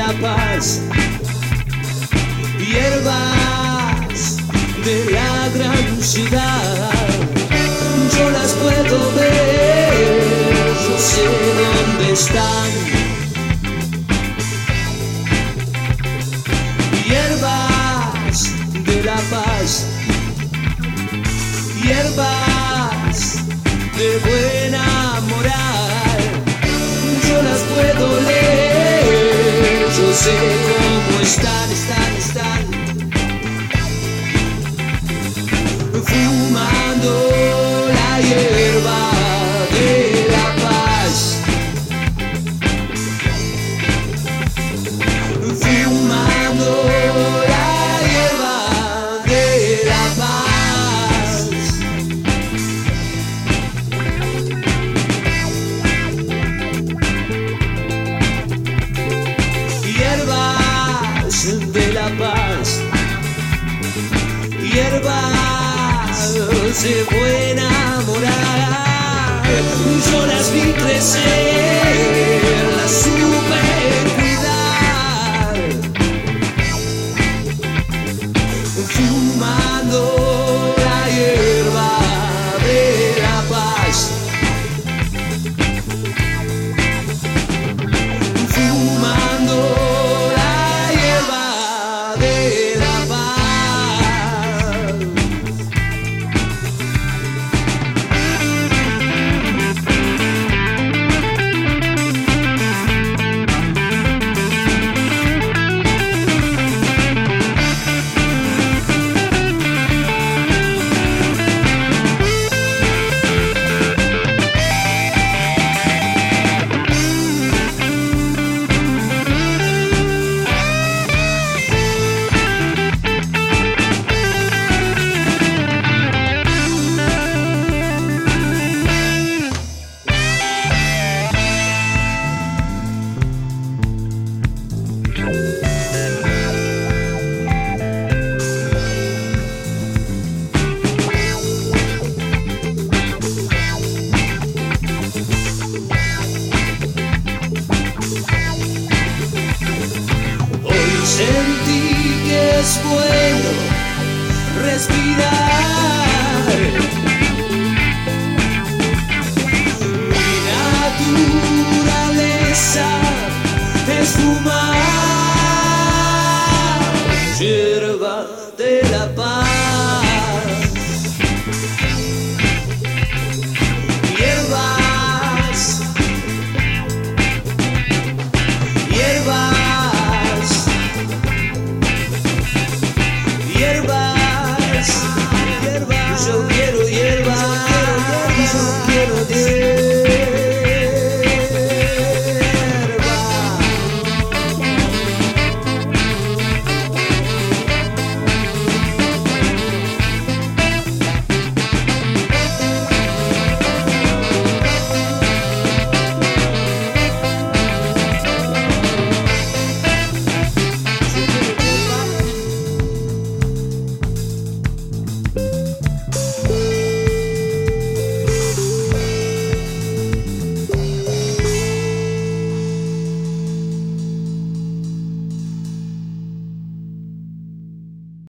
la paz, hierbas de la gran ciudad. Yo las puedo ver, yo sé dónde están. Hierbas de la paz, hierbas de buena leer, yo sé de buena moral. Yo las vi crecer, es bueno respirar. Mi naturaleza es fumar.